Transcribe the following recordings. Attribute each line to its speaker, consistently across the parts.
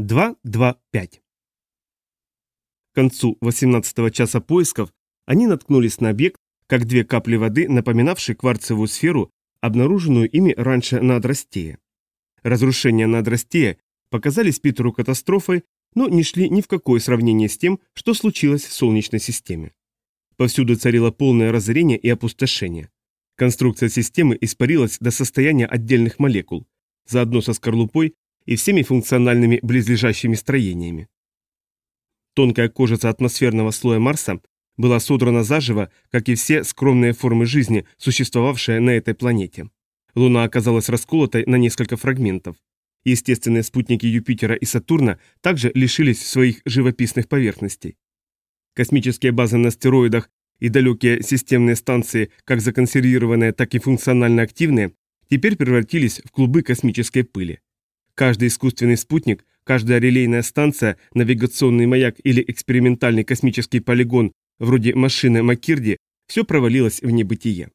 Speaker 1: 2-2-5 К концу 18 часа поисков они наткнулись на объект, как две капли воды, напоминавшие кварцевую сферу, обнаруженную ими раньше на Адрастее. Разрушения на Адрастее показались Питеру катастрофой, но не шли ни в какое сравнение с тем, что случилось в Солнечной системе. Повсюду царило полное разорение и опустошение. Конструкция системы испарилась до состояния отдельных молекул, заодно со скорлупой и всеми функциональными близлежащими строениями. Тонкая кожица атмосферного слоя Марса была содрана заживо, как и все скромные формы жизни, существовавшие на этой планете. Луна оказалась расколотой на несколько фрагментов. Естественные спутники Юпитера и Сатурна также лишились своих живописных поверхностей. Космические базы на астероидах и далекие системные станции, как законсервированные, так и функционально активные, теперь превратились в клубы космической пыли. Каждый искусственный спутник, каждая релейная станция, навигационный маяк или экспериментальный космический полигон, вроде машины Маккирди, все провалилось в небытие.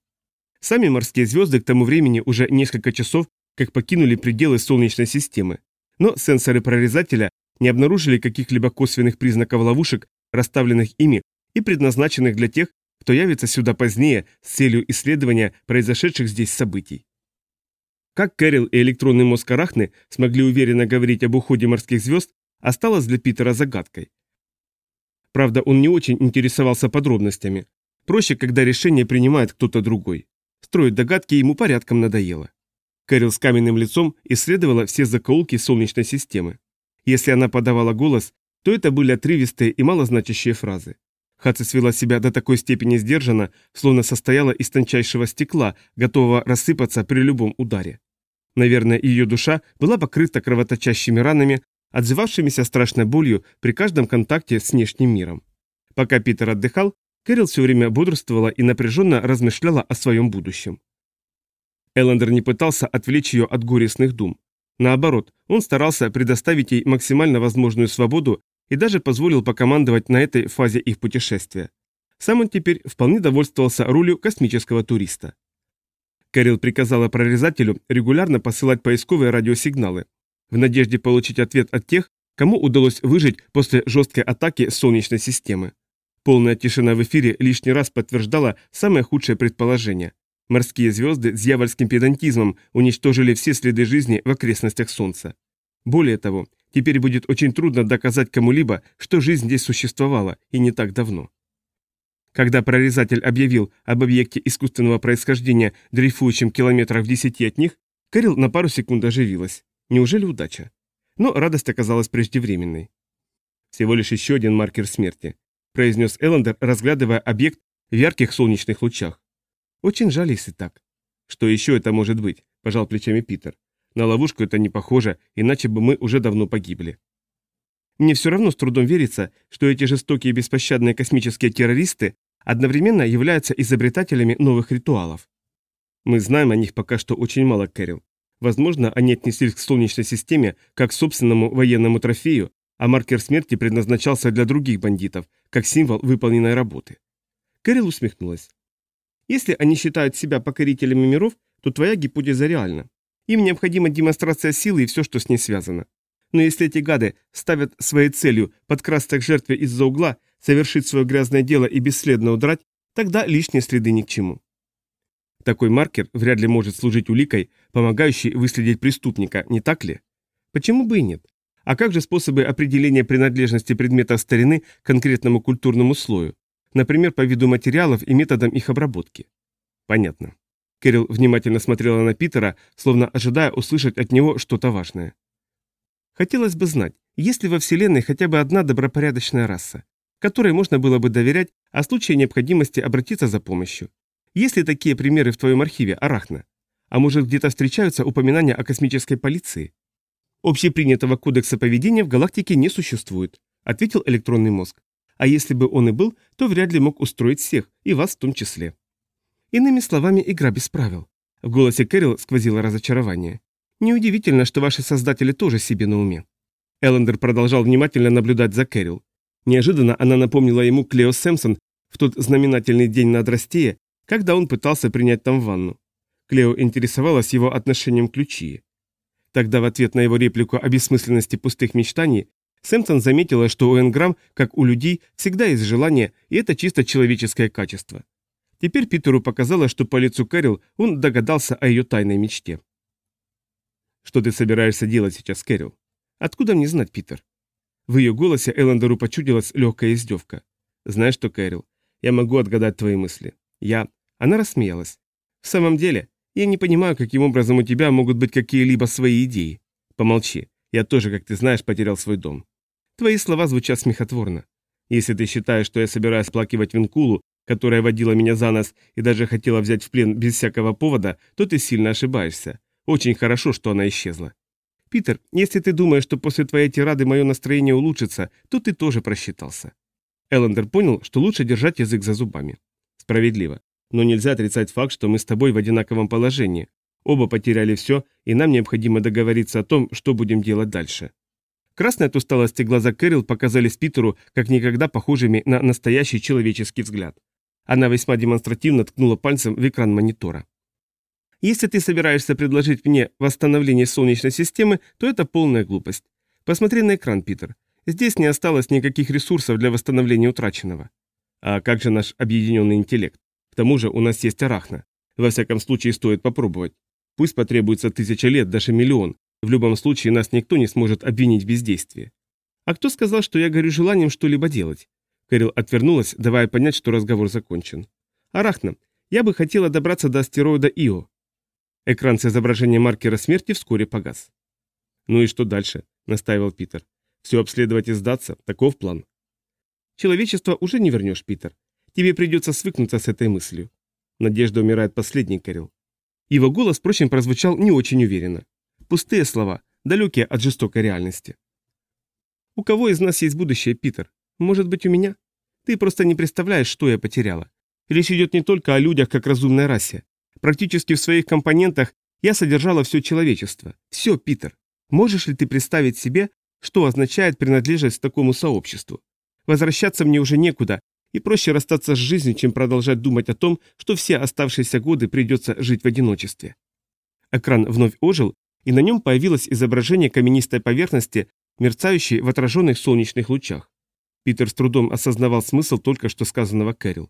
Speaker 1: Сами морские звезды к тому времени уже несколько часов как покинули пределы Солнечной системы, но сенсоры прорезателя не обнаружили каких-либо косвенных признаков ловушек, расставленных ими и предназначенных для тех, кто явится сюда позднее с целью исследования произошедших здесь событий. Как Кэрил и электронный мозг Арахны смогли уверенно говорить об уходе морских звезд, осталось для Питера загадкой. Правда, он не очень интересовался подробностями. Проще, когда решение принимает кто-то другой. Строить догадки ему порядком надоело. Кэрил с каменным лицом исследовала все закоулки Солнечной системы. Если она подавала голос, то это были отрывистые и малозначащие фразы. Хаци свела себя до такой степени сдержанно, словно состояла из тончайшего стекла, готового рассыпаться при любом ударе. Наверное, ее душа была покрыта кровоточащими ранами, отзывавшимися страшной болью при каждом контакте с внешним миром. Пока Питер отдыхал, Кэрил все время бодрствовала и напряженно размышляла о своем будущем. Эллендер не пытался отвлечь ее от горестных дум. Наоборот, он старался предоставить ей максимально возможную свободу и даже позволил покомандовать на этой фазе их путешествия. Сам он теперь вполне довольствовался ролью космического туриста. Кэрил приказала прорезателю регулярно посылать поисковые радиосигналы, в надежде получить ответ от тех, кому удалось выжить после жесткой атаки Солнечной системы. Полная тишина в эфире лишний раз подтверждала самое худшее предположение. Морские звезды с дьявольским педантизмом уничтожили все следы жизни в окрестностях Солнца. Более того, теперь будет очень трудно доказать кому-либо, что жизнь здесь существовала и не так давно. Когда прорезатель объявил об объекте искусственного происхождения, дрейфующем километрах в десяти от них, Кэрил на пару секунд оживилась. Неужели удача? Но радость оказалась преждевременной. «Всего лишь еще один маркер смерти», – произнес Эллендер, разглядывая объект в ярких солнечных лучах. «Очень жаль, если так». «Что еще это может быть?» – пожал плечами Питер. «На ловушку это не похоже, иначе бы мы уже давно погибли». Мне все равно с трудом верится, что эти жестокие беспощадные космические террористы одновременно являются изобретателями новых ритуалов. Мы знаем о них пока что очень мало, Кэрил. Возможно, они отнеслись к Солнечной системе как к собственному военному трофею, а маркер смерти предназначался для других бандитов, как символ выполненной работы. Кэрил усмехнулась. Если они считают себя покорителями миров, то твоя гипотеза реальна. Им необходима демонстрация силы и все, что с ней связано. Но если эти гады ставят своей целью подкрасться к жертве из-за угла совершить свое грязное дело и бесследно удрать, тогда лишние следы ни к чему. Такой маркер вряд ли может служить уликой, помогающей выследить преступника, не так ли? Почему бы и нет? А как же способы определения принадлежности предметов старины конкретному культурному слою? Например, по виду материалов и методам их обработки. Понятно. Кэрил внимательно смотрела на Питера, словно ожидая услышать от него что-то важное. Хотелось бы знать, есть ли во Вселенной хотя бы одна добропорядочная раса? которой можно было бы доверять, а в случае необходимости обратиться за помощью. Есть ли такие примеры в твоем архиве, Арахна? А может где-то встречаются упоминания о космической полиции? Общепринятого кодекса поведения в галактике не существует, ответил электронный мозг. А если бы он и был, то вряд ли мог устроить всех, и вас в том числе. Иными словами, игра без правил. В голосе Кэрил сквозило разочарование. Неудивительно, что ваши создатели тоже себе на уме. Эллендер продолжал внимательно наблюдать за Кэрил. Неожиданно она напомнила ему Клео Сэмпсон в тот знаменательный день на Драстее, когда он пытался принять там ванну. Клео интересовалась его отношением к Лючии. Тогда в ответ на его реплику о бессмысленности пустых мечтаний Сэмптон заметила, что у Энграм, как у людей, всегда есть желание, и это чисто человеческое качество. Теперь Питеру показалось, что по лицу Кэрил он догадался о ее тайной мечте. «Что ты собираешься делать сейчас, Кэрил?» «Откуда мне знать, Питер?» В ее голосе Эллендеру почудилась легкая издевка. «Знаешь что, Кэрил, я могу отгадать твои мысли. Я...» Она рассмеялась. «В самом деле, я не понимаю, каким образом у тебя могут быть какие-либо свои идеи. Помолчи. Я тоже, как ты знаешь, потерял свой дом. Твои слова звучат смехотворно. Если ты считаешь, что я собираюсь плакивать Винкулу, которая водила меня за нос и даже хотела взять в плен без всякого повода, то ты сильно ошибаешься. Очень хорошо, что она исчезла. Питер, если ты думаешь, что после твоей тирады мое настроение улучшится, то ты тоже просчитался. Эллендер понял, что лучше держать язык за зубами. Справедливо. Но нельзя отрицать факт, что мы с тобой в одинаковом положении. Оба потеряли все, и нам необходимо договориться о том, что будем делать дальше. Красные от усталости глаза Кэрил показались Питеру как никогда похожими на настоящий человеческий взгляд. Она весьма демонстративно ткнула пальцем в экран монитора. Если ты собираешься предложить мне восстановление Солнечной системы, то это полная глупость. Посмотри на экран, Питер. Здесь не осталось никаких ресурсов для восстановления утраченного. А как же наш объединенный интеллект? К тому же у нас есть арахна. Во всяком случае, стоит попробовать. Пусть потребуется тысяча лет, даже миллион. В любом случае, нас никто не сможет обвинить в бездействии. А кто сказал, что я горю желанием что-либо делать? Кэрил отвернулась, давая понять, что разговор закончен. Арахна, я бы хотела добраться до астероида Ио. Экран с изображением маркера смерти вскоре погас. «Ну и что дальше?» – настаивал Питер. «Все обследовать и сдаться? Таков план». «Человечество уже не вернешь, Питер. Тебе придется свыкнуться с этой мыслью. Надежда умирает последней, Кэрил». Его голос, впрочем, прозвучал не очень уверенно. Пустые слова, далекие от жестокой реальности. «У кого из нас есть будущее, Питер? Может быть, у меня? Ты просто не представляешь, что я потеряла. Речь идет не только о людях как разумной расе. Практически в своих компонентах я содержала все человечество. Все, Питер. Можешь ли ты представить себе, что означает принадлежность такому сообществу? Возвращаться мне уже некуда, и проще расстаться с жизнью, чем продолжать думать о том, что все оставшиеся годы придется жить в одиночестве. Экран вновь ожил, и на нем появилось изображение каменистой поверхности, мерцающей в отраженных солнечных лучах. Питер с трудом осознавал смысл только что сказанного Кэрил.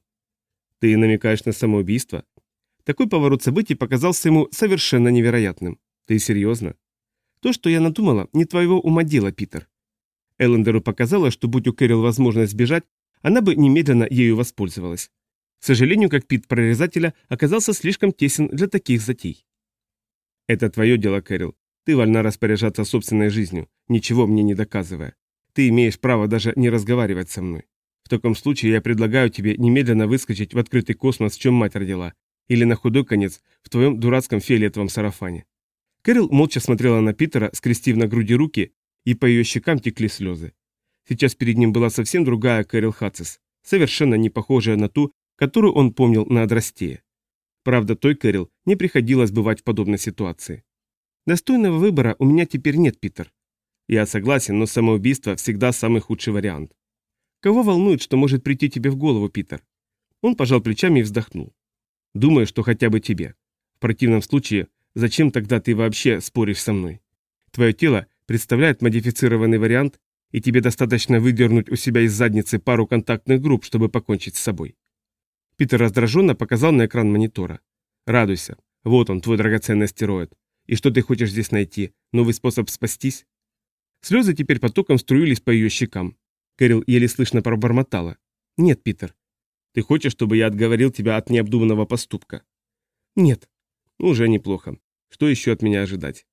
Speaker 1: «Ты намекаешь на самоубийство?» Такой поворот событий показался ему совершенно невероятным. Ты серьезно? То, что я надумала, не твоего ума дело, Питер. Эллендеру показалось, что будь у Кэрил возможность сбежать, она бы немедленно ею воспользовалась. К сожалению, как Пит прорезателя оказался слишком тесен для таких затей. «Это твое дело, Кэрил. Ты вольна распоряжаться собственной жизнью, ничего мне не доказывая. Ты имеешь право даже не разговаривать со мной. В таком случае я предлагаю тебе немедленно выскочить в открытый космос, в чем мать родила, или на худой конец в твоем дурацком фиолетовом сарафане. Кэрил молча смотрела на Питера, скрестив на груди руки, и по ее щекам текли слезы. Сейчас перед ним была совсем другая Кэрил Хатцес, совершенно не похожая на ту, которую он помнил на Адрастее. Правда, той Кэрил не приходилось бывать в подобной ситуации. «Достойного выбора у меня теперь нет, Питер». «Я согласен, но самоубийство всегда самый худший вариант». «Кого волнует, что может прийти тебе в голову, Питер?» Он пожал плечами и вздохнул. Думаю, что хотя бы тебе. В противном случае, зачем тогда ты вообще споришь со мной? Твое тело представляет модифицированный вариант, и тебе достаточно выдернуть у себя из задницы пару контактных групп, чтобы покончить с собой. Питер раздраженно показал на экран монитора. Радуйся. Вот он, твой драгоценный астероид. И что ты хочешь здесь найти? Новый способ спастись? Слезы теперь потоком струились по ее щекам. Кэрил еле слышно пробормотала. «Нет, Питер, ты хочешь, чтобы я отговорил тебя от необдуманного поступка? Нет. Уже неплохо. Что еще от меня ожидать?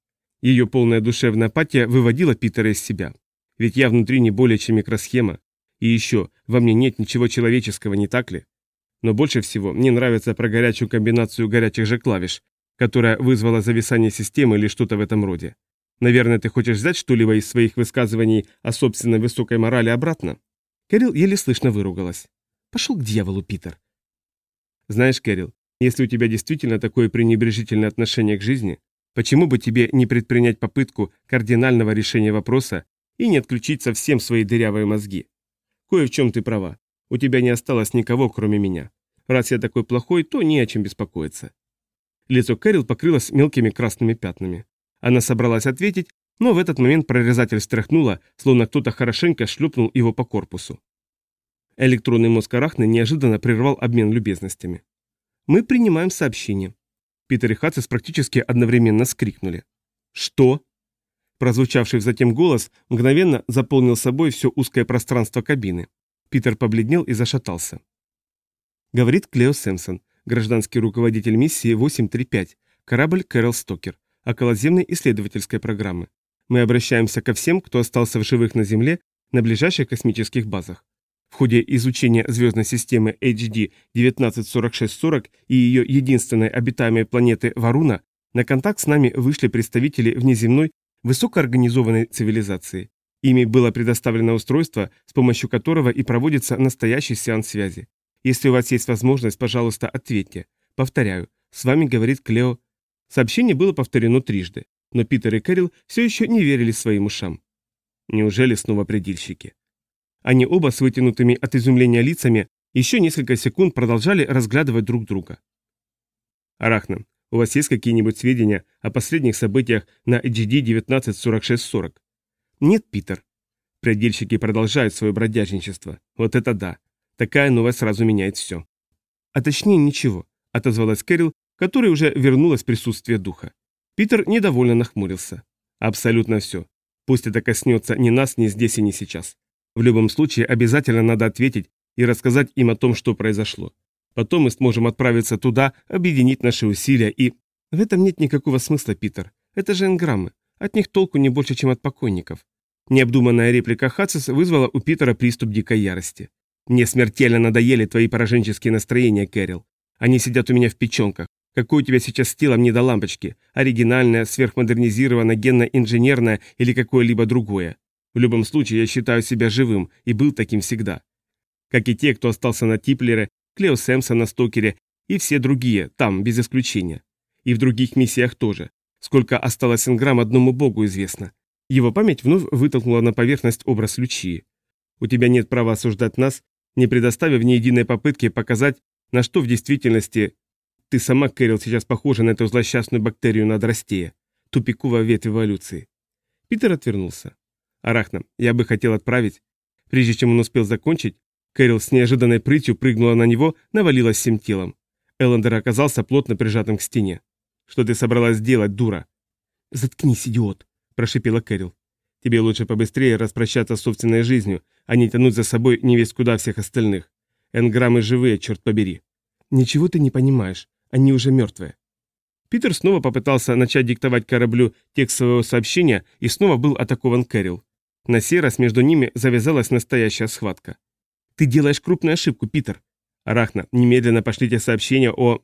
Speaker 1: Ее полная душевная апатия выводила Питера из себя. Ведь я внутри не более чем микросхема. И еще, во мне нет ничего человеческого, не так ли? Но больше всего мне нравится про горячую комбинацию горячих же клавиш, которая вызвала зависание системы или что-то в этом роде. Наверное, ты хочешь взять что-либо из своих высказываний о собственной высокой морали обратно? Кэрил еле слышно выругалась. Пошел к дьяволу, Питер. Знаешь, Кэрил, если у тебя действительно такое пренебрежительное отношение к жизни, почему бы тебе не предпринять попытку кардинального решения вопроса и не отключить совсем свои дырявые мозги? Кое в чем ты права. У тебя не осталось никого, кроме меня. Раз я такой плохой, то не о чем беспокоиться. Лицо Кэрил покрылось мелкими красными пятнами. Она собралась ответить, но в этот момент прорезатель встряхнула, словно кто-то хорошенько шлепнул его по корпусу. Электронный мозг Арахны неожиданно прервал обмен любезностями. «Мы принимаем сообщение». Питер и Хацис практически одновременно скрикнули. «Что?» Прозвучавший затем голос мгновенно заполнил собой все узкое пространство кабины. Питер побледнел и зашатался. Говорит Клео Сэмпсон, гражданский руководитель миссии 835, корабль Кэрол Стокер, околоземной исследовательской программы. Мы обращаемся ко всем, кто остался в живых на Земле на ближайших космических базах. В ходе изучения звездной системы HD 194640 и ее единственной обитаемой планеты Варуна на контакт с нами вышли представители внеземной высокоорганизованной цивилизации. Ими было предоставлено устройство, с помощью которого и проводится настоящий сеанс связи. Если у вас есть возможность, пожалуйста, ответьте. Повторяю, с вами говорит Клео. Сообщение было повторено трижды, но Питер и Кэрил все еще не верили своим ушам. Неужели снова предельщики? Они оба с вытянутыми от изумления лицами еще несколько секунд продолжали разглядывать друг друга. Арахна, у вас есть какие-нибудь сведения о последних событиях на HGD 194640? Нет, Питер. Предельщики продолжают свое бродяжничество. Вот это да. Такая новость сразу меняет все. А точнее ничего, отозвалась Кэрил, которая уже вернулась в присутствие духа. Питер недовольно нахмурился. Абсолютно все. Пусть это коснется ни нас, ни здесь и ни сейчас. В любом случае, обязательно надо ответить и рассказать им о том, что произошло. Потом мы сможем отправиться туда, объединить наши усилия и... В этом нет никакого смысла, Питер. Это же энграммы. От них толку не больше, чем от покойников. Необдуманная реплика Хацис вызвала у Питера приступ дикой ярости. «Мне смертельно надоели твои пораженческие настроения, Кэрил. Они сидят у меня в печенках. Какой у тебя сейчас стил, а мне до лампочки? Оригинальная, сверхмодернизированная, генно-инженерная или какое-либо другое? В любом случае, я считаю себя живым и был таким всегда. Как и те, кто остался на Типлере, Клео Сэмса на Стокере и все другие, там, без исключения. И в других миссиях тоже. Сколько осталось инграмм одному богу известно. Его память вновь вытолкнула на поверхность образ Лючии. У тебя нет права осуждать нас, не предоставив ни единой попытки показать, на что в действительности ты сама, Кэрил, сейчас похожа на эту злосчастную бактерию на Дростея, тупиковая ветвь эволюции. Питер отвернулся. Арахна, я бы хотел отправить. Прежде чем он успел закончить, Кэрил с неожиданной прытью прыгнула на него, навалилась всем телом. Эллендер оказался плотно прижатым к стене. «Что ты собралась делать, дура?» «Заткнись, идиот!» – прошипела Кэрил. «Тебе лучше побыстрее распрощаться с собственной жизнью, а не тянуть за собой не весь куда всех остальных. Энграммы живые, черт побери». «Ничего ты не понимаешь. Они уже мертвые». Питер снова попытался начать диктовать кораблю текст своего сообщения и снова был атакован Кэрил. На сей раз между ними завязалась настоящая схватка. «Ты делаешь крупную ошибку, Питер!» «Арахна, немедленно пошлите сообщение о...»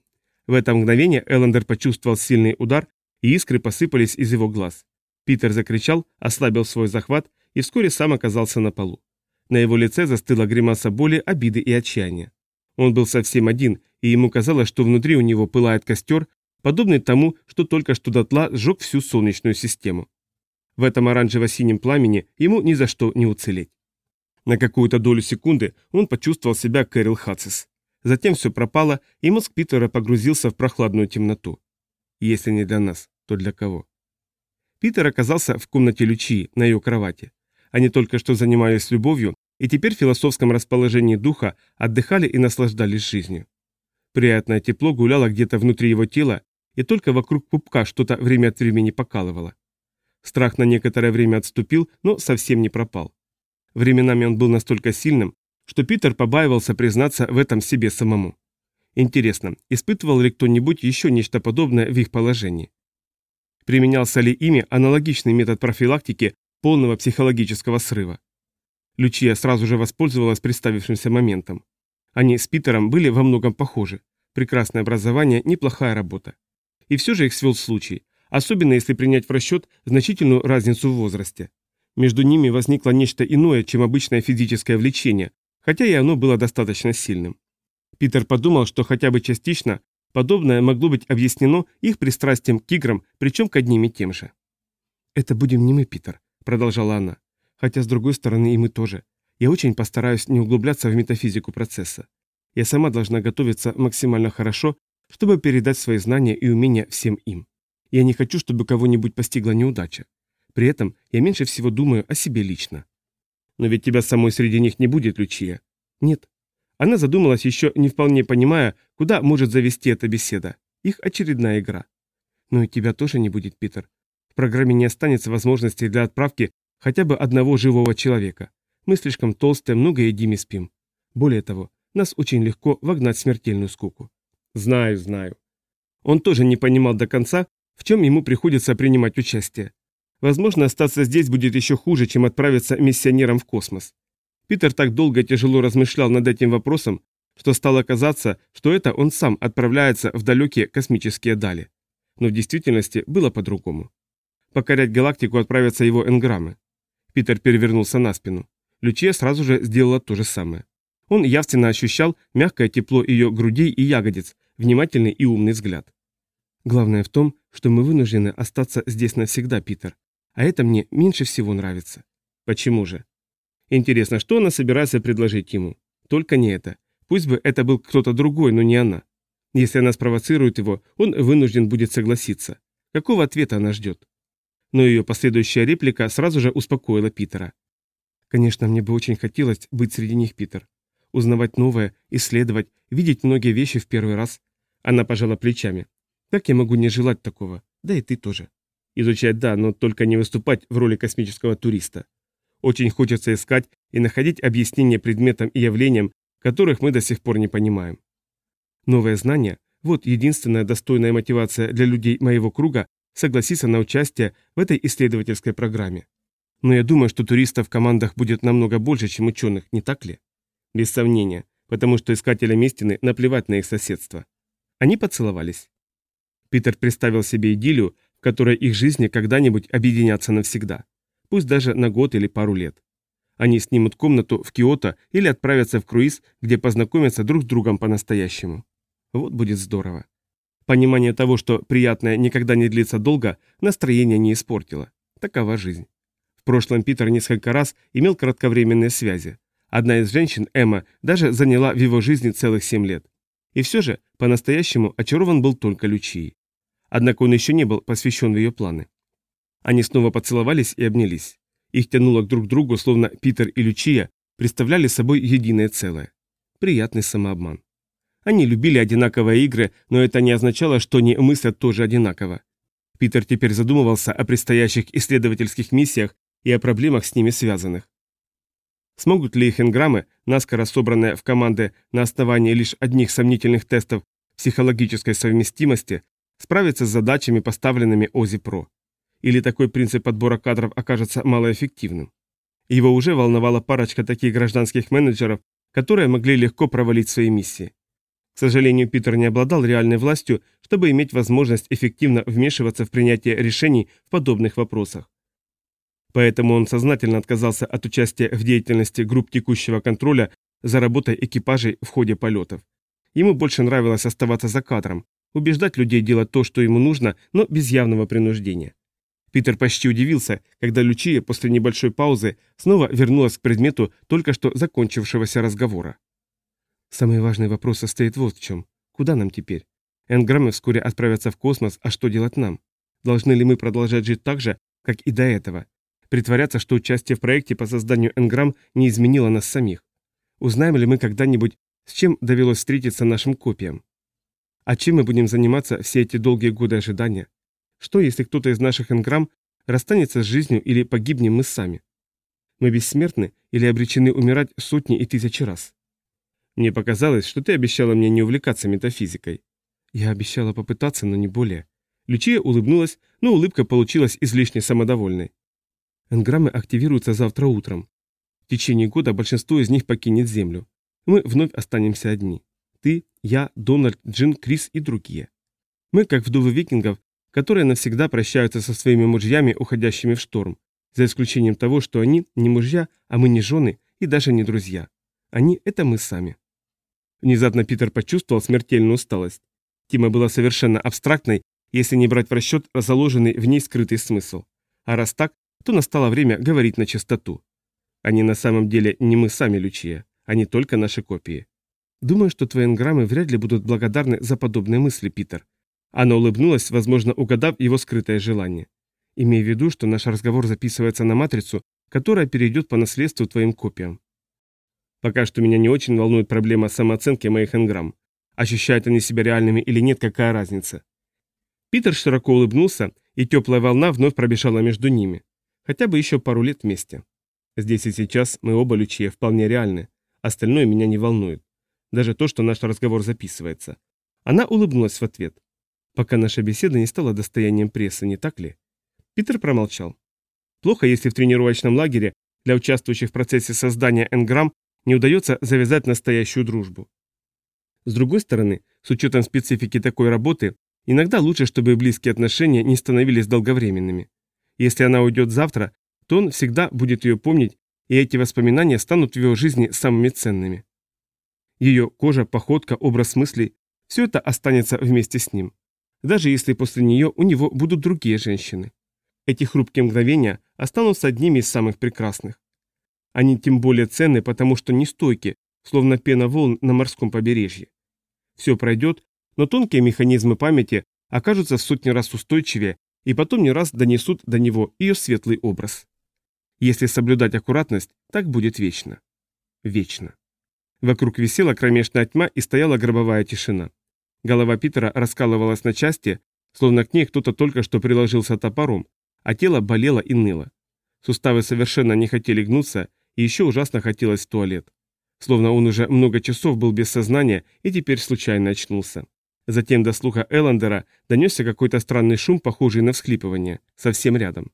Speaker 1: В это мгновение Эллендер почувствовал сильный удар, и искры посыпались из его глаз. Питер закричал, ослабил свой захват и вскоре сам оказался на полу. На его лице застыла гримаса боли, обиды и отчаяния. Он был совсем один, и ему казалось, что внутри у него пылает костер, подобный тому, что только что дотла сжег всю Солнечную систему. В этом оранжево-синем пламени ему ни за что не уцелеть. На какую-то долю секунды он почувствовал себя Кэрил Хатсис. Затем все пропало, и мозг Питера погрузился в прохладную темноту. Если не для нас, то для кого? Питер оказался в комнате Лючи, на ее кровати. Они только что занимались любовью, и теперь в философском расположении духа отдыхали и наслаждались жизнью. Приятное тепло гуляло где-то внутри его тела, и только вокруг пупка что-то время от времени покалывало. Страх на некоторое время отступил, но совсем не пропал. Временами он был настолько сильным, что Питер побаивался признаться в этом себе самому. Интересно, испытывал ли кто-нибудь еще нечто подобное в их положении? Применялся ли ими аналогичный метод профилактики полного психологического срыва? Лючия сразу же воспользовалась представившимся моментом. Они с Питером были во многом похожи. Прекрасное образование, неплохая работа. И все же их свел случай, особенно если принять в расчет значительную разницу в возрасте. Между ними возникло нечто иное, чем обычное физическое влечение, хотя и оно было достаточно сильным. Питер подумал, что хотя бы частично подобное могло быть объяснено их пристрастием к играм, причем к одним и тем же. «Это будем не мы, Питер», — продолжала она. «Хотя, с другой стороны, и мы тоже. Я очень постараюсь не углубляться в метафизику процесса. Я сама должна готовиться максимально хорошо, чтобы передать свои знания и умения всем им. Я не хочу, чтобы кого-нибудь постигла неудача. При этом я меньше всего думаю о себе лично. Но ведь тебя самой среди них не будет, Лючия. Нет. Она задумалась еще, не вполне понимая, куда может завести эта беседа. Их очередная игра. Но и тебя тоже не будет, Питер. В программе не останется возможности для отправки хотя бы одного живого человека. Мы слишком толстые, много едим и спим. Более того, нас очень легко вогнать в смертельную скуку. Знаю, знаю. Он тоже не понимал до конца, в чем ему приходится принимать участие. Возможно, остаться здесь будет еще хуже, чем отправиться миссионером в космос. Питер так долго и тяжело размышлял над этим вопросом, что стало казаться, что это он сам отправляется в далекие космические дали. Но в действительности было по-другому. Покорять галактику отправятся его энграммы. Питер перевернулся на спину. Лючия сразу же сделала то же самое. Он явственно ощущал мягкое тепло ее грудей и ягодиц, внимательный и умный взгляд. Главное в том, что мы вынуждены остаться здесь навсегда, Питер. А это мне меньше всего нравится. Почему же? Интересно, что она собирается предложить ему? Только не это. Пусть бы это был кто-то другой, но не она. Если она спровоцирует его, он вынужден будет согласиться. Какого ответа она ждет? Но ее последующая реплика сразу же успокоила Питера. Конечно, мне бы очень хотелось быть среди них, Питер. Узнавать новое, исследовать, видеть многие вещи в первый раз. Она пожала плечами. Как я могу не желать такого? Да и ты тоже. Изучать да, но только не выступать в роли космического туриста. Очень хочется искать и находить объяснения предметам и явлениям, которых мы до сих пор не понимаем. Новое знание – вот единственная достойная мотивация для людей моего круга согласиться на участие в этой исследовательской программе. Но я думаю, что туристов в командах будет намного больше, чем ученых, не так ли? Без сомнения, потому что искателям истины наплевать на их соседство. Они поцеловались. Питер представил себе идиллию, в которой их жизни когда-нибудь объединятся навсегда. Пусть даже на год или пару лет. Они снимут комнату в Киото или отправятся в круиз, где познакомятся друг с другом по-настоящему. Вот будет здорово. Понимание того, что приятное никогда не длится долго, настроение не испортило. Такова жизнь прошлом Питер несколько раз имел кратковременные связи. Одна из женщин, Эмма, даже заняла в его жизни целых семь лет. И все же, по-настоящему очарован был только Лючией. Однако он еще не был посвящен в ее планы. Они снова поцеловались и обнялись. Их тянуло друг к другу, словно Питер и Лючия представляли собой единое целое. Приятный самообман. Они любили одинаковые игры, но это не означало, что они мыслят тоже одинаково. Питер теперь задумывался о предстоящих исследовательских миссиях и о проблемах с ними связанных. Смогут ли их энграммы, наскоро собранные в команды на основании лишь одних сомнительных тестов психологической совместимости, справиться с задачами, поставленными ОЗИ-ПРО? Или такой принцип подбора кадров окажется малоэффективным? Его уже волновала парочка таких гражданских менеджеров, которые могли легко провалить свои миссии. К сожалению, Питер не обладал реальной властью, чтобы иметь возможность эффективно вмешиваться в принятие решений в подобных вопросах. Поэтому он сознательно отказался от участия в деятельности групп текущего контроля за работой экипажей в ходе полетов. Ему больше нравилось оставаться за кадром, убеждать людей делать то, что ему нужно, но без явного принуждения. Питер почти удивился, когда Лючия после небольшой паузы снова вернулась к предмету только что закончившегося разговора. Самый важный вопрос состоит вот в чем. Куда нам теперь? Энграммы вскоре отправятся в космос, а что делать нам? Должны ли мы продолжать жить так же, как и до этого, Притворяться, что участие в проекте по созданию энграмм не изменило нас самих. Узнаем ли мы когда-нибудь, с чем довелось встретиться нашим копиям? А чем мы будем заниматься все эти долгие годы ожидания? Что, если кто-то из наших энграмм расстанется с жизнью или погибнем мы сами? Мы бессмертны или обречены умирать сотни и тысячи раз? Мне показалось, что ты обещала мне не увлекаться метафизикой. Я обещала попытаться, но не более. Лючия улыбнулась, но улыбка получилась излишне самодовольной. Энграммы активируются завтра утром. В течение года большинство из них покинет Землю. Мы вновь останемся одни. Ты, я, Дональд, Джин, Крис и другие. Мы как вдовы викингов, которые навсегда прощаются со своими мужьями, уходящими в шторм, за исключением того, что они не мужья, а мы не жены и даже не друзья. Они – это мы сами. Внезапно Питер почувствовал смертельную усталость. Тема была совершенно абстрактной, если не брать в расчет заложенный в ней скрытый смысл. А раз так, то настало время говорить на чистоту. Они на самом деле не мы сами, Лючия, они только наши копии. Думаю, что твои энграммы вряд ли будут благодарны за подобные мысли, Питер. Она улыбнулась, возможно, угадав его скрытое желание. «Имей в виду, что наш разговор записывается на матрицу, которая перейдет по наследству твоим копиям. Пока что меня не очень волнует проблема самооценки моих энграмм. Ощущают они себя реальными или нет, какая разница. Питер широко улыбнулся, и теплая волна вновь пробежала между ними. Хотя бы еще пару лет вместе. Здесь и сейчас мы оба лючие вполне реальны. Остальное меня не волнует. Даже то, что наш разговор записывается. Она улыбнулась в ответ. Пока наша беседа не стала достоянием прессы, не так ли? Питер промолчал. Плохо, если в тренировочном лагере для участвующих в процессе создания энграмм не удается завязать настоящую дружбу. С другой стороны, с учетом специфики такой работы, Иногда лучше, чтобы близкие отношения не становились долговременными. Если она уйдет завтра, то он всегда будет ее помнить, и эти воспоминания станут в его жизни самыми ценными. Ее кожа, походка, образ мыслей – все это останется вместе с ним. Даже если после нее у него будут другие женщины. Эти хрупкие мгновения останутся одними из самых прекрасных. Они тем более ценны, потому что нестойки, словно пена волн на морском побережье. Все пройдет, но тонкие механизмы памяти окажутся в сотни раз устойчивее и потом не раз донесут до него ее светлый образ. Если соблюдать аккуратность, так будет вечно. Вечно. Вокруг висела кромешная тьма и стояла гробовая тишина. Голова Питера раскалывалась на части, словно к ней кто-то только что приложился топором, а тело болело и ныло. Суставы совершенно не хотели гнуться, и еще ужасно хотелось в туалет. Словно он уже много часов был без сознания и теперь случайно очнулся. Затем до слуха Эллендера донесся какой-то странный шум, похожий на всхлипывание, совсем рядом.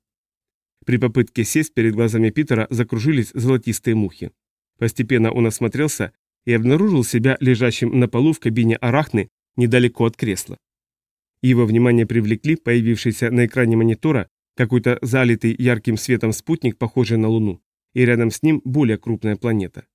Speaker 1: При попытке сесть перед глазами Питера закружились золотистые мухи. Постепенно он осмотрелся и обнаружил себя лежащим на полу в кабине Арахны недалеко от кресла. Его внимание привлекли появившийся на экране монитора какой-то залитый ярким светом спутник, похожий на Луну, и рядом с ним более крупная планета.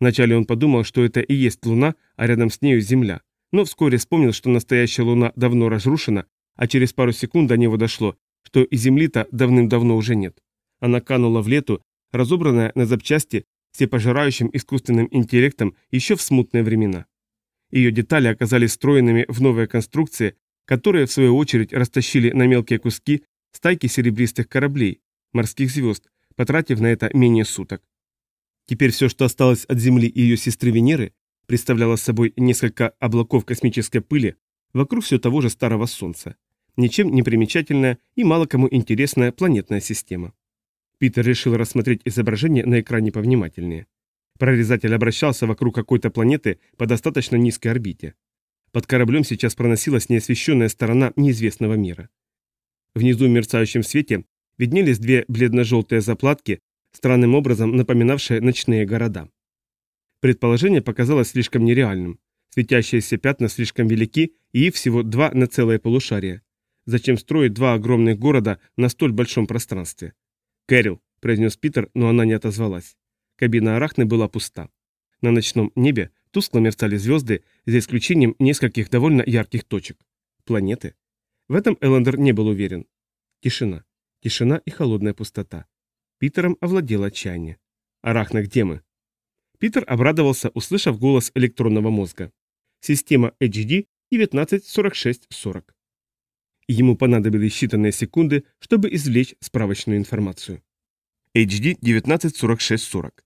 Speaker 1: Вначале он подумал, что это и есть Луна, а рядом с нею Земля, но вскоре вспомнил, что настоящая Луна давно разрушена, а через пару секунд до него дошло, что и Земли-то давным-давно уже нет. Она канула в лету, разобранная на запчасти всепожирающим искусственным интеллектом еще в смутные времена. Ее детали оказались встроенными в новые конструкции, которые, в свою очередь, растащили на мелкие куски стайки серебристых кораблей, морских звезд, потратив на это менее суток. Теперь все, что осталось от Земли и ее сестры Венеры, представляла собой несколько облаков космической пыли вокруг все того же старого Солнца. Ничем не примечательная и мало кому интересная планетная система. Питер решил рассмотреть изображение на экране повнимательнее. Прорезатель обращался вокруг какой-то планеты по достаточно низкой орбите. Под кораблем сейчас проносилась неосвещенная сторона неизвестного мира. Внизу в мерцающем свете виднелись две бледно-желтые заплатки, странным образом напоминавшие ночные города. Предположение показалось слишком нереальным. Светящиеся пятна слишком велики, и их всего два на целое полушарие. Зачем строить два огромных города на столь большом пространстве? «Кэрил», — произнес Питер, но она не отозвалась. Кабина Арахны была пуста. На ночном небе тускло мерцали звезды, за исключением нескольких довольно ярких точек. Планеты? В этом Эллендер не был уверен. Тишина. Тишина и холодная пустота. Питером овладело отчаяние. «Арахна, где мы?» Питер обрадовался, услышав голос электронного мозга. Система HD 194640. Ему понадобились считанные секунды, чтобы извлечь справочную информацию. HD 194640.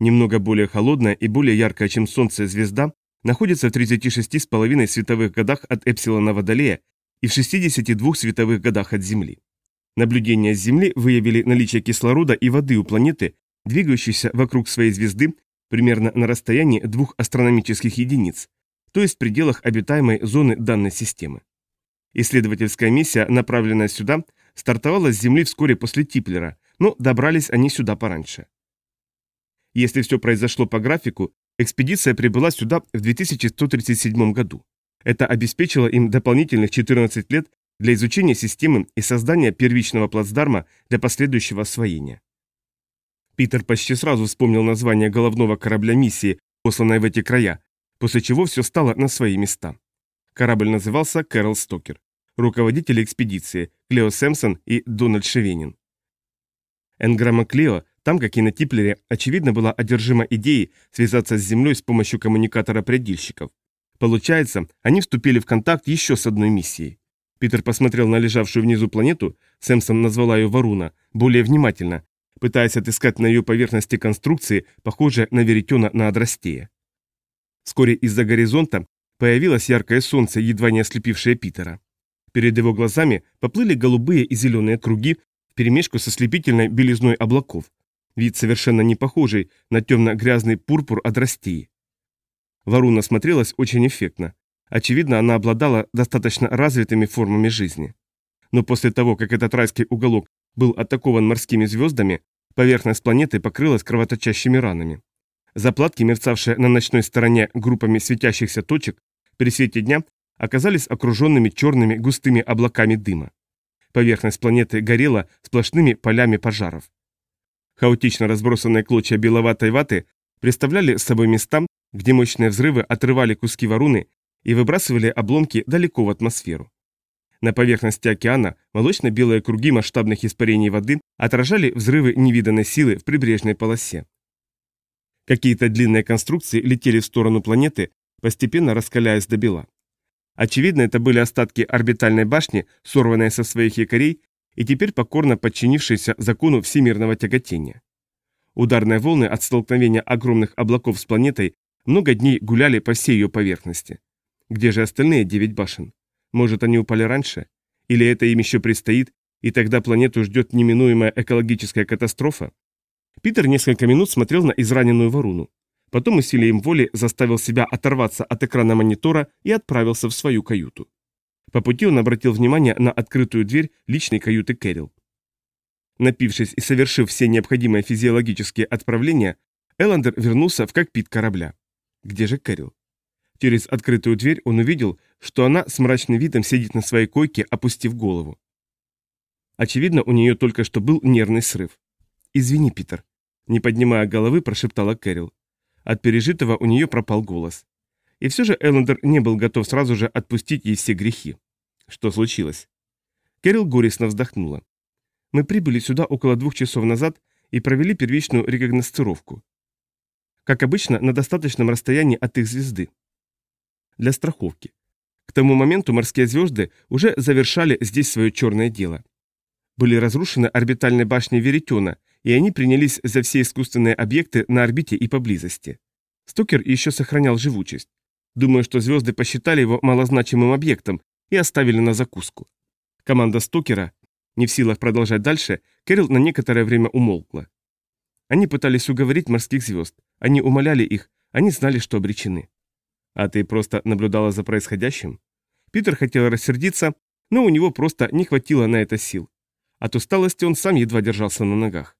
Speaker 1: Немного более холодная и более яркая, чем Солнце звезда, находится в 36,5 световых годах от Эпсилона Водолея и в 62 световых годах от Земли. Наблюдения с Земли выявили наличие кислорода и воды у планеты, двигающейся вокруг своей звезды примерно на расстоянии двух астрономических единиц, то есть в пределах обитаемой зоны данной системы. Исследовательская миссия, направленная сюда, стартовала с Земли вскоре после Типлера, но добрались они сюда пораньше. Если все произошло по графику, экспедиция прибыла сюда в 2137 году. Это обеспечило им дополнительных 14 лет для изучения системы и создания первичного плацдарма для последующего освоения. Питер почти сразу вспомнил название головного корабля миссии, посланной в эти края, после чего все стало на свои места. Корабль назывался Кэрол Стокер. Руководители экспедиции – Клео Сэмпсон и Дональд Шевенин. Энграмма Клео, там, как и на Типлере, очевидно была одержима идеей связаться с Землей с помощью коммуникатора предельщиков. Получается, они вступили в контакт еще с одной миссией. Питер посмотрел на лежавшую внизу планету, Сэмсон назвала ее Варуна, более внимательно, пытаясь отыскать на ее поверхности конструкции, похожие на веретена на Адрастея. Вскоре из-за горизонта появилось яркое солнце, едва не ослепившее Питера. Перед его глазами поплыли голубые и зеленые круги вперемешку со слепительной белизной облаков, вид совершенно не похожий на темно-грязный пурпур Адрастеи. Варуна смотрелась очень эффектно. Очевидно, она обладала достаточно развитыми формами жизни. Но после того, как этот райский уголок был атакован морскими звездами, поверхность планеты покрылась кровоточащими ранами. Заплатки, мерцавшие на ночной стороне группами светящихся точек, при свете дня оказались окруженными черными густыми облаками дыма. Поверхность планеты горела сплошными полями пожаров. Хаотично разбросанные клочья беловатой ваты представляли собой места, где мощные взрывы отрывали куски варуны и выбрасывали обломки далеко в атмосферу. На поверхности океана молочно-белые круги масштабных испарений воды отражали взрывы невиданной силы в прибрежной полосе. Какие-то длинные конструкции летели в сторону планеты, постепенно раскаляясь до бела. Очевидно, это были остатки орбитальной башни, сорванные со своих якорей и теперь покорно подчинившиеся закону всемирного тяготения. Ударные волны от столкновения огромных облаков с планетой много дней гуляли по всей ее поверхности. Где же остальные девять башен? Может, они упали раньше? Или это им еще предстоит, и тогда планету ждет неминуемая экологическая катастрофа? Питер несколько минут смотрел на израненную варуну. Потом усилием воли заставил себя оторваться от экрана монитора и отправился в свою каюту. По пути он обратил внимание на открытую дверь личной каюты Кэрил. Напившись и совершив все необходимые физиологические отправления, Эллендер вернулся в кокпит корабля. Где же Кэрил? Через открытую дверь он увидел, что она с мрачным видом сидит на своей койке, опустив голову. Очевидно, у нее только что был нервный срыв. «Извини, Питер», — не поднимая головы, прошептала Кэрил. От пережитого у нее пропал голос. И все же Эллендер не был готов сразу же отпустить ей все грехи. Что случилось? Кэрил горестно вздохнула. «Мы прибыли сюда около двух часов назад и провели первичную рекогносцировку. Как обычно, на достаточном расстоянии от их звезды для страховки. К тому моменту морские звезды уже завершали здесь свое черное дело. Были разрушены орбитальные башни Веретена, и они принялись за все искусственные объекты на орбите и поблизости. Стокер еще сохранял живучесть. Думаю, что звезды посчитали его малозначимым объектом и оставили на закуску. Команда Стокера, не в силах продолжать дальше, Кэрил на некоторое время умолкла. Они пытались уговорить морских звезд, они умоляли их, они знали, что обречены. А ты просто наблюдала за происходящим? Питер хотел рассердиться, но у него просто не хватило на это сил. От усталости он сам едва держался на ногах.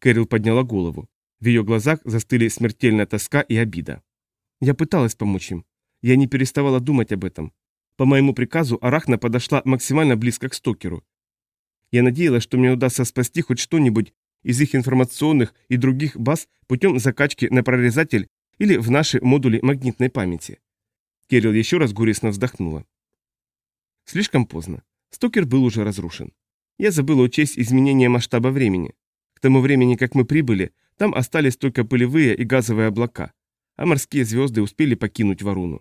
Speaker 1: Кэрил подняла голову. В ее глазах застыли смертельная тоска и обида. Я пыталась помочь им. Я не переставала думать об этом. По моему приказу Арахна подошла максимально близко к Стокеру. Я надеялась, что мне удастся спасти хоть что-нибудь из их информационных и других баз путем закачки на прорезатель или в наши модули магнитной памяти. Кирилл еще раз горестно вздохнула. Слишком поздно. Стокер был уже разрушен. Я забыла учесть изменения масштаба времени. К тому времени, как мы прибыли, там остались только пылевые и газовые облака, а морские звезды успели покинуть Варуну.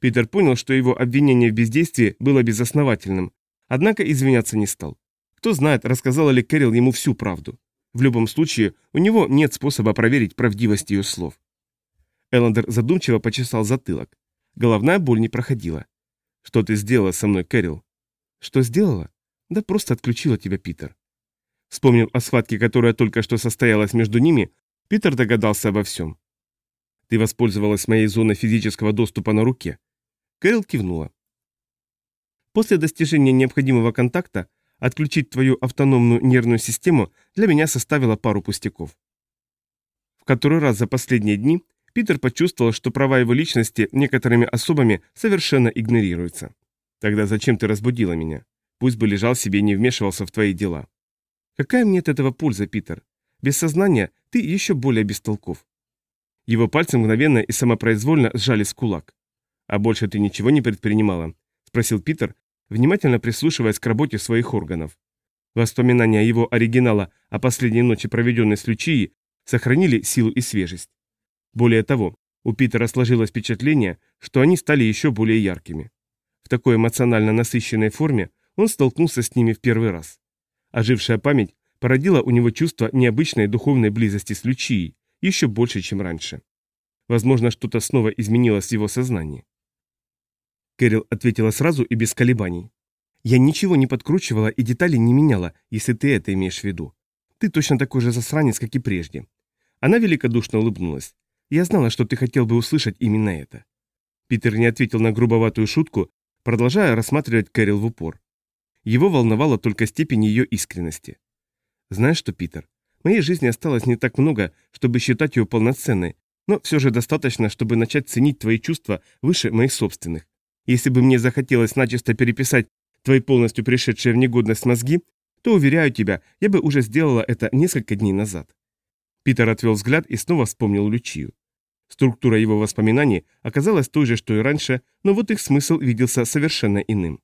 Speaker 1: Питер понял, что его обвинение в бездействии было безосновательным, однако извиняться не стал. Кто знает, рассказала ли Кэрил ему всю правду. В любом случае, у него нет способа проверить правдивость ее слов. Эллендер задумчиво почесал затылок. Головная боль не проходила. «Что ты сделала со мной, Кэрил?» «Что сделала?» «Да просто отключила тебя, Питер». Вспомнив о схватке, которая только что состоялась между ними, Питер догадался обо всем. «Ты воспользовалась моей зоной физического доступа на руке». Кэрил кивнула. «После достижения необходимого контакта отключить твою автономную нервную систему для меня составило пару пустяков. В который раз за последние дни Питер почувствовал, что права его личности некоторыми особами совершенно игнорируются. Тогда зачем ты разбудила меня? Пусть бы лежал себе и не вмешивался в твои дела. Какая мне от этого польза, Питер? Без сознания ты еще более бестолков. Его пальцы мгновенно и самопроизвольно сжались в кулак. «А больше ты ничего не предпринимала?» – спросил Питер, внимательно прислушиваясь к работе своих органов. Воспоминания его оригинала о последней ночи, проведенной с Лючией, сохранили силу и свежесть. Более того, у Питера сложилось впечатление, что они стали еще более яркими. В такой эмоционально насыщенной форме он столкнулся с ними в первый раз. Ожившая память породила у него чувство необычной духовной близости с Лючией, еще больше, чем раньше. Возможно, что-то снова изменилось в его сознании. Кэрил ответила сразу и без колебаний. «Я ничего не подкручивала и детали не меняла, если ты это имеешь в виду. Ты точно такой же засранец, как и прежде». Она великодушно улыбнулась. «Я знала, что ты хотел бы услышать именно это». Питер не ответил на грубоватую шутку, продолжая рассматривать Кэрил в упор. Его волновала только степень ее искренности. «Знаешь что, Питер, моей жизни осталось не так много, чтобы считать ее полноценной, но все же достаточно, чтобы начать ценить твои чувства выше моих собственных. Если бы мне захотелось начисто переписать твои полностью пришедшие в негодность мозги, то, уверяю тебя, я бы уже сделала это несколько дней назад». Питер отвел взгляд и снова вспомнил Лючию. Структура его воспоминаний оказалась той же, что и раньше, но вот их смысл виделся совершенно иным.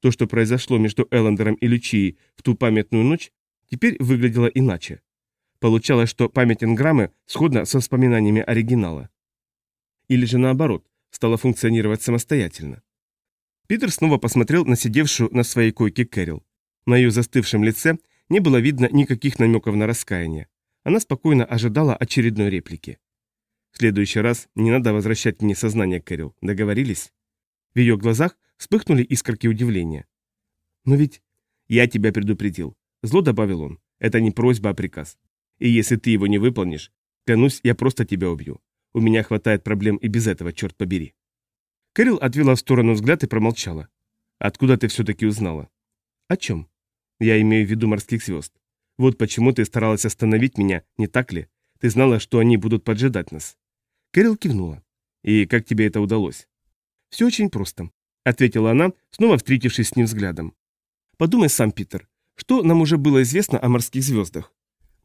Speaker 1: То, что произошло между Эллендером и Лючией в ту памятную ночь, теперь выглядело иначе. Получалось, что память энграммы сходна с воспоминаниями оригинала. Или же наоборот, стала функционировать самостоятельно. Питер снова посмотрел на сидевшую на своей койке Кэрил. На ее застывшем лице не было видно никаких намеков на раскаяние. Она спокойно ожидала очередной реплики. В следующий раз не надо возвращать мне сознание, Кэрил. Договорились? В ее глазах вспыхнули искорки удивления. Но ведь я тебя предупредил. Зло добавил он. Это не просьба, а приказ. И если ты его не выполнишь, клянусь, я просто тебя убью. У меня хватает проблем и без этого, черт побери. Кэрил отвела в сторону взгляд и промолчала. Откуда ты все-таки узнала? О чем? Я имею в виду морских звезд. Вот почему ты старалась остановить меня, не так ли? Ты знала, что они будут поджидать нас. Кэрил кивнула. «И как тебе это удалось?» «Все очень просто», — ответила она, снова встретившись с ним взглядом. «Подумай сам, Питер, что нам уже было известно о морских звездах?»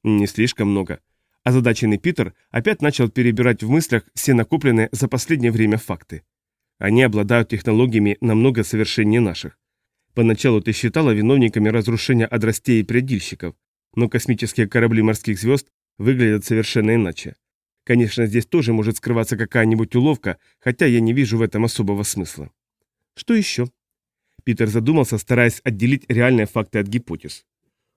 Speaker 1: «Не слишком много». Озадаченный Питер опять начал перебирать в мыслях все накопленные за последнее время факты. Они обладают технологиями намного совершеннее наших. Поначалу ты считала виновниками разрушения адростей и предельщиков, но космические корабли морских звезд выглядят совершенно иначе. Конечно, здесь тоже может скрываться какая-нибудь уловка, хотя я не вижу в этом особого смысла. Что еще? Питер задумался, стараясь отделить реальные факты от гипотез.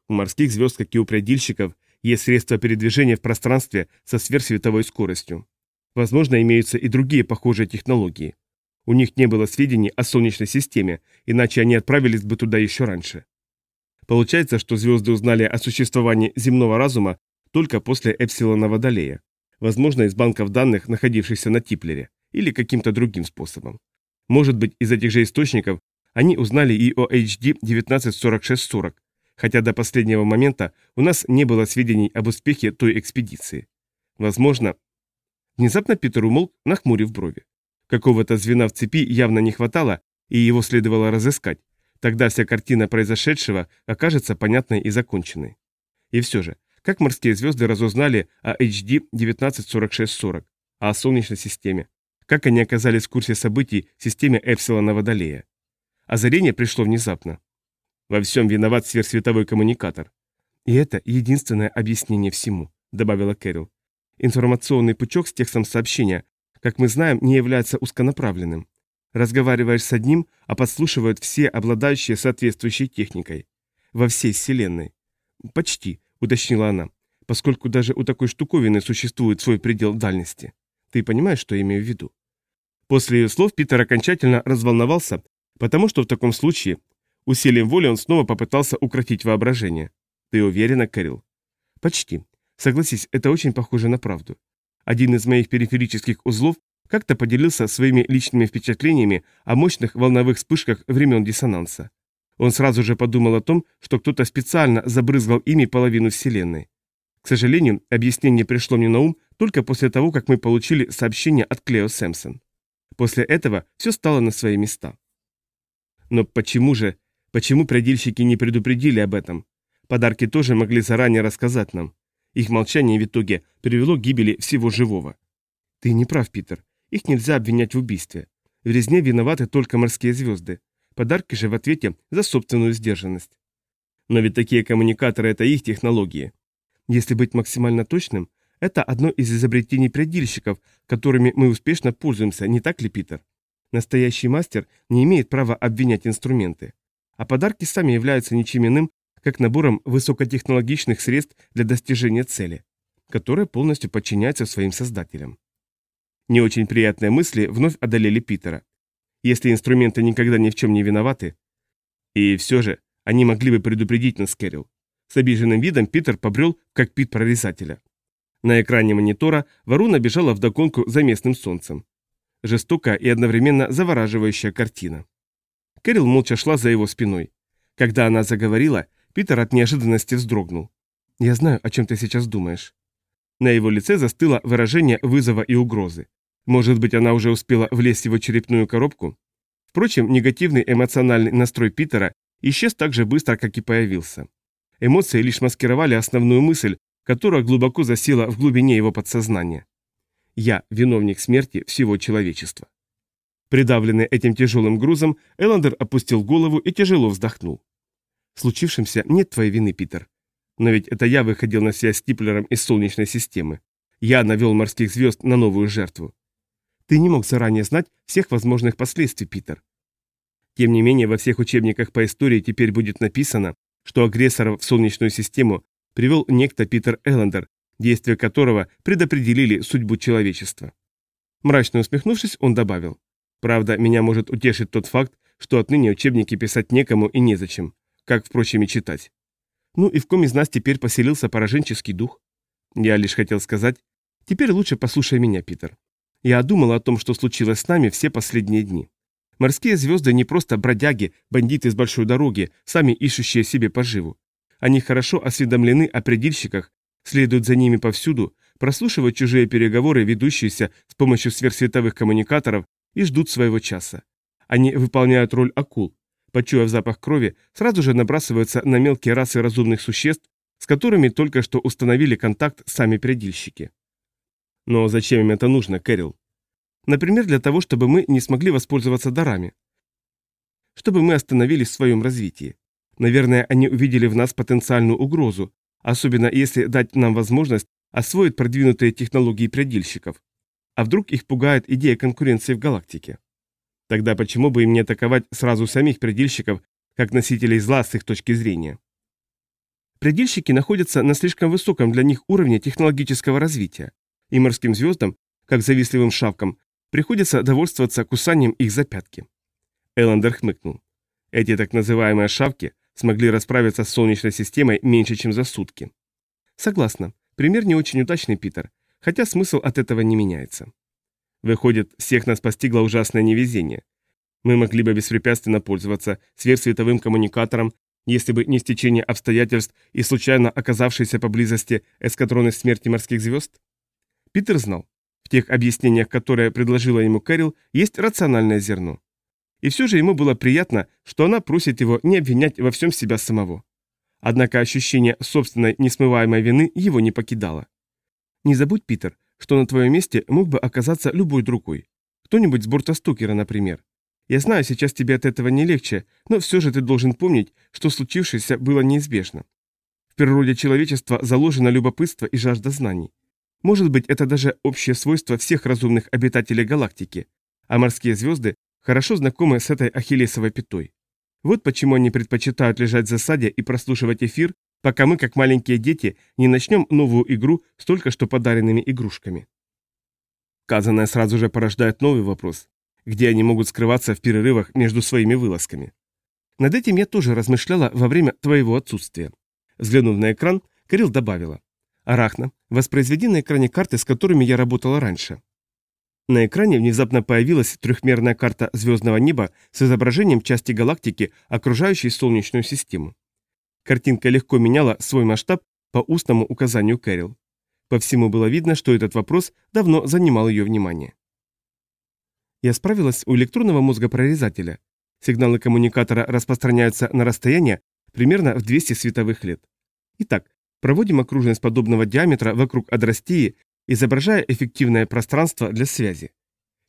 Speaker 1: У морских звезд, как и у предельщиков, есть средства передвижения в пространстве со сверхсветовой скоростью. Возможно, имеются и другие похожие технологии. У них не было сведений о Солнечной системе, иначе они отправились бы туда еще раньше. Получается, что звезды узнали о существовании земного разума только после Эпсилона Водолея возможно, из банков данных, находившихся на Типлере, или каким-то другим способом. Может быть, из этих же источников они узнали и о HD 194640, хотя до последнего момента у нас не было сведений об успехе той экспедиции. Возможно... Внезапно Питер умолк, нахмурив брови. Какого-то звена в цепи явно не хватало, и его следовало разыскать. Тогда вся картина произошедшего окажется понятной и законченной. И все же, как морские звезды разузнали о HD 194640, а о Солнечной системе? Как они оказались в курсе событий в системе Эпсилона Водолея? Озарение пришло внезапно. Во всем виноват сверхсветовой коммуникатор. И это единственное объяснение всему, добавила Кэрил. Информационный пучок с текстом сообщения, как мы знаем, не является узконаправленным. Разговариваешь с одним, а подслушивают все, обладающие соответствующей техникой. Во всей Вселенной. Почти, — уточнила она, поскольку даже у такой штуковины существует свой предел дальности. Ты понимаешь, что я имею в виду? После ее слов Питер окончательно разволновался, потому что в таком случае усилием воли он снова попытался укротить воображение. Ты уверена, Кэрил? Почти. Согласись, это очень похоже на правду. Один из моих периферических узлов как-то поделился своими личными впечатлениями о мощных волновых вспышках времен диссонанса. Он сразу же подумал о том, что кто-то специально забрызгал ими половину Вселенной. К сожалению, объяснение пришло мне на ум только после того, как мы получили сообщение от Клео Сэмпсон. После этого все стало на свои места. Но почему же, почему предельщики не предупредили об этом? Подарки тоже могли заранее рассказать нам. Их молчание в итоге привело к гибели всего живого. Ты не прав, Питер. Их нельзя обвинять в убийстве. В резне виноваты только морские звезды. Подарки же в ответе за собственную сдержанность. Но ведь такие коммуникаторы – это их технологии. Если быть максимально точным, это одно из изобретений предельщиков, которыми мы успешно пользуемся, не так ли, Питер? Настоящий мастер не имеет права обвинять инструменты. А подарки сами являются ничем иным, как набором высокотехнологичных средств для достижения цели, которые полностью подчиняются своим создателям. Не очень приятные мысли вновь одолели Питера. Если инструменты никогда ни в чем не виноваты... И все же, они могли бы предупредить нас, Кэрил. С обиженным видом Питер побрел в кокпит прорезателя. На экране монитора Варуна бежала вдогонку за местным солнцем. Жестокая и одновременно завораживающая картина. Кэрил молча шла за его спиной. Когда она заговорила, Питер от неожиданности вздрогнул. «Я знаю, о чем ты сейчас думаешь». На его лице застыло выражение вызова и угрозы. Может быть, она уже успела влезть в его черепную коробку? Впрочем, негативный эмоциональный настрой Питера исчез так же быстро, как и появился. Эмоции лишь маскировали основную мысль, которая глубоко засела в глубине его подсознания. Я – виновник смерти всего человечества. Придавленный этим тяжелым грузом, Эллендер опустил голову и тяжело вздохнул. В случившемся нет твоей вины, Питер. Но ведь это я выходил на связь с Типлером из Солнечной системы. Я навел морских звезд на новую жертву. Ты не мог заранее знать всех возможных последствий, Питер. Тем не менее, во всех учебниках по истории теперь будет написано, что агрессоров в Солнечную систему привел некто Питер Эллендер, действия которого предопределили судьбу человечества. Мрачно усмехнувшись, он добавил. Правда, меня может утешить тот факт, что отныне учебники писать некому и незачем, как, впрочем, и читать. Ну и в ком из нас теперь поселился пораженческий дух? Я лишь хотел сказать, теперь лучше послушай меня, Питер. Я думал о том, что случилось с нами все последние дни. Морские звезды не просто бродяги, бандиты с большой дороги, сами ищущие себе поживу. Они хорошо осведомлены о предельщиках, следуют за ними повсюду, прослушивают чужие переговоры, ведущиеся с помощью сверхсветовых коммуникаторов, и ждут своего часа. Они выполняют роль акул. Почуяв запах крови, сразу же набрасываются на мелкие расы разумных существ, с которыми только что установили контакт сами предельщики. Но зачем им это нужно, Кэрил? Например, для того, чтобы мы не смогли воспользоваться дарами. Чтобы мы остановились в своем развитии. Наверное, они увидели в нас потенциальную угрозу, особенно если дать нам возможность освоить продвинутые технологии предельщиков. А вдруг их пугает идея конкуренции в галактике? Тогда почему бы им не атаковать сразу самих предельщиков, как носителей зла с их точки зрения? Предельщики находятся на слишком высоком для них уровне технологического развития, и морским звездам, как завистливым шавкам, приходится довольствоваться кусанием их за пятки. Эллендер хмыкнул. Эти так называемые шавки смогли расправиться с Солнечной системой меньше, чем за сутки. Согласна, пример не очень удачный, Питер, хотя смысл от этого не меняется. Выходит, всех нас постигло ужасное невезение. Мы могли бы беспрепятственно пользоваться сверхсветовым коммуникатором, если бы не стечение обстоятельств и случайно оказавшиеся поблизости эскадроны смерти морских звезд? Питер знал, в тех объяснениях, которые предложила ему Кэрил, есть рациональное зерно. И все же ему было приятно, что она просит его не обвинять во всем себя самого. Однако ощущение собственной несмываемой вины его не покидало. «Не забудь, Питер, что на твоем месте мог бы оказаться любой другой. Кто-нибудь с борта Стукера, например. Я знаю, сейчас тебе от этого не легче, но все же ты должен помнить, что случившееся было неизбежно. В природе человечества заложено любопытство и жажда знаний. Может быть, это даже общее свойство всех разумных обитателей галактики, а морские звезды хорошо знакомы с этой ахиллесовой пятой. Вот почему они предпочитают лежать в засаде и прослушивать эфир, пока мы, как маленькие дети, не начнем новую игру с только что подаренными игрушками. Казанное сразу же порождает новый вопрос. Где они могут скрываться в перерывах между своими вылазками? Над этим я тоже размышляла во время твоего отсутствия. Взглянув на экран, Кирилл добавила. Арахна, воспроизведи на экране карты, с которыми я работала раньше. На экране внезапно появилась трехмерная карта звездного неба с изображением части галактики, окружающей Солнечную систему. Картинка легко меняла свой масштаб по устному указанию Кэрил. По всему было видно, что этот вопрос давно занимал ее внимание. Я справилась у электронного мозга прорезателя. Сигналы коммуникатора распространяются на расстояние примерно в 200 световых лет. Итак, проводим окружность подобного диаметра вокруг Адрастии изображая эффективное пространство для связи.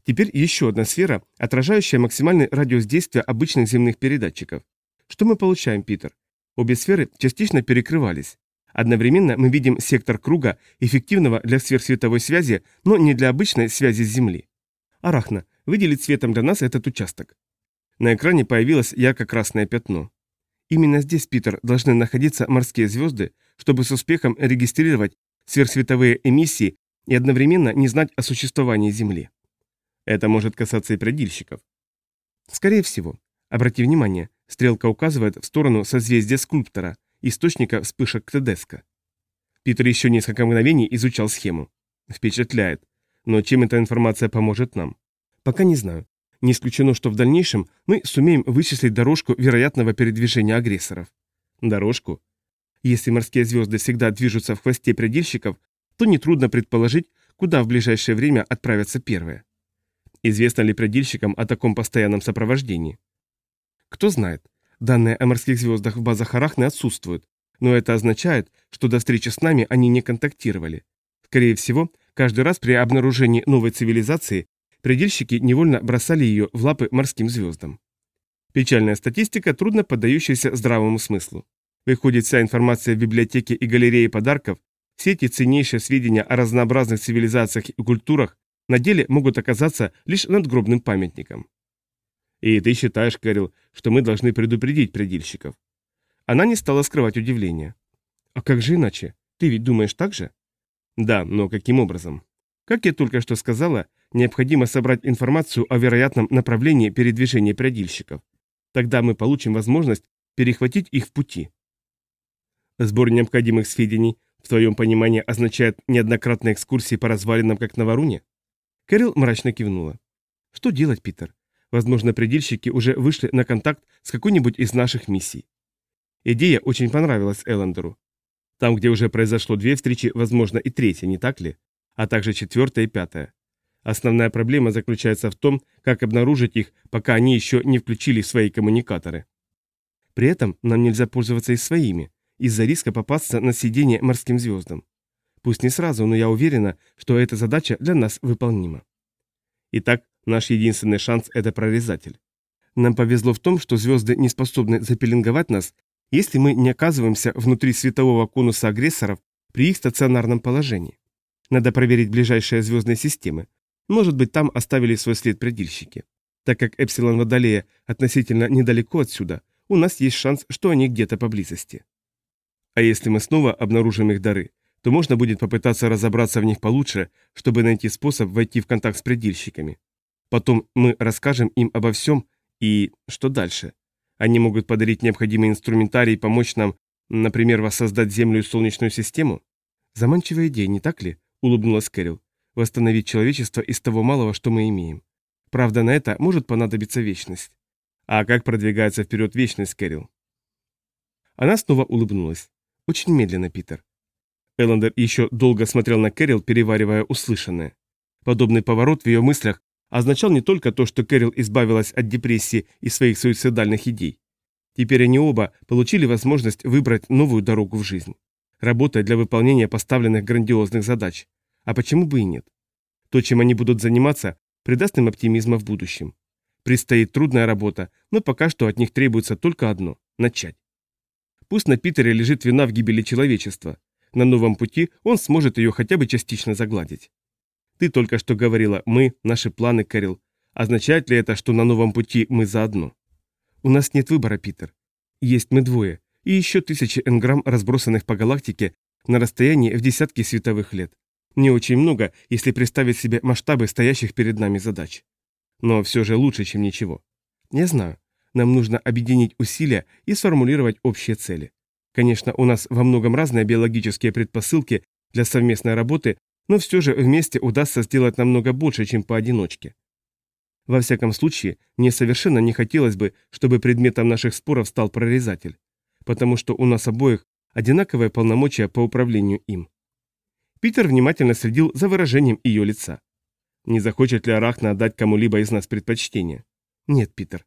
Speaker 1: Теперь еще одна сфера, отражающая максимальный радиус действия обычных земных передатчиков. Что мы получаем, Питер? Обе сферы частично перекрывались. Одновременно мы видим сектор круга, эффективного для сверхсветовой связи, но не для обычной связи с Земли. Арахна, выделить цветом для нас этот участок. На экране появилось ярко-красное пятно. Именно здесь, Питер, должны находиться морские звезды, чтобы с успехом регистрировать сверхсветовые эмиссии и одновременно не знать о существовании Земли. Это может касаться и предельщиков. Скорее всего. Обрати внимание, стрелка указывает в сторону созвездия скульптора, источника вспышек Тедеско. Питер еще несколько мгновений изучал схему. Впечатляет. Но чем эта информация поможет нам? Пока не знаю. Не исключено, что в дальнейшем мы сумеем вычислить дорожку вероятного передвижения агрессоров. Дорожку? Если морские звезды всегда движутся в хвосте предельщиков, то нетрудно предположить, куда в ближайшее время отправятся первые. Известно ли предельщикам о таком постоянном сопровождении? Кто знает. Данные о морских звездах в базах Арахны отсутствуют, но это означает, что до встречи с нами они не контактировали. Скорее всего, каждый раз при обнаружении новой цивилизации предельщики невольно бросали ее в лапы морским звездам. Печальная статистика, трудно поддающаяся здравому смыслу. Выходит, вся информация в библиотеке и галерее подарков, все эти ценнейшие сведения о разнообразных цивилизациях и культурах на деле могут оказаться лишь надгробным памятником. И ты считаешь, Кэрил, что мы должны предупредить предельщиков? Она не стала скрывать удивление. А как же иначе? Ты ведь думаешь так же? Да, но каким образом? Как я только что сказала, необходимо собрать информацию о вероятном направлении передвижения предельщиков. Тогда мы получим возможность перехватить их в пути. Сбор необходимых сведений, в твоем понимании, означает неоднократные экскурсии по развалинам, как на Варуне? Кэрил мрачно кивнула. Что делать, Питер? Возможно, предельщики уже вышли на контакт с какой-нибудь из наших миссий. Идея очень понравилась Эллендеру. Там, где уже произошло две встречи, возможно и третья, не так ли? А также четвертая и пятая. Основная проблема заключается в том, как обнаружить их, пока они еще не включили свои коммуникаторы. При этом нам нельзя пользоваться и своими, из-за риска попасться на сиденье морским звездам. Пусть не сразу, но я уверена, что эта задача для нас выполнима. Итак, наш единственный шанс – это прорезатель. Нам повезло в том, что звезды не способны запеленговать нас, если мы не оказываемся внутри светового конуса агрессоров при их стационарном положении. Надо проверить ближайшие звездные системы. Может быть, там оставили свой след предельщики. Так как Эпсилон Водолея относительно недалеко отсюда, у нас есть шанс, что они где-то поблизости. А если мы снова обнаружим их дары, то можно будет попытаться разобраться в них получше, чтобы найти способ войти в контакт с предельщиками. Потом мы расскажем им обо всем и что дальше. Они могут подарить необходимый инструментарий и помочь нам, например, воссоздать Землю и Солнечную систему. Заманчивая идея, не так ли? Улыбнулась Кэрил. Восстановить человечество из того малого, что мы имеем. Правда, на это может понадобиться вечность. А как продвигается вперед вечность, Кэрил? Она снова улыбнулась. Очень медленно, Питер. Эллендер еще долго смотрел на Кэрил, переваривая услышанное. Подобный поворот в ее мыслях означал не только то, что Кэрил избавилась от депрессии и своих суицидальных идей. Теперь они оба получили возможность выбрать новую дорогу в жизнь. Работая для выполнения поставленных грандиозных задач. А почему бы и нет? То, чем они будут заниматься, придаст им оптимизма в будущем. Предстоит трудная работа, но пока что от них требуется только одно – начать. Пусть на Питере лежит вина в гибели человечества, на новом пути он сможет ее хотя бы частично загладить. Ты только что говорила «мы», наши планы, Кэрил. Означает ли это, что на новом пути мы заодно? У нас нет выбора, Питер. Есть мы двое, и еще тысячи энграмм, разбросанных по галактике на расстоянии в десятки световых лет. Не очень много, если представить себе масштабы стоящих перед нами задач. Но все же лучше, чем ничего. Я знаю, нам нужно объединить усилия и сформулировать общие цели. Конечно, у нас во многом разные биологические предпосылки для совместной работы, но все же вместе удастся сделать намного больше, чем поодиночке. Во всяком случае, мне совершенно не хотелось бы, чтобы предметом наших споров стал прорезатель, потому что у нас обоих одинаковые полномочия по управлению им. Питер внимательно следил за выражением ее лица. Не захочет ли Арахна отдать кому-либо из нас предпочтение? Нет, Питер.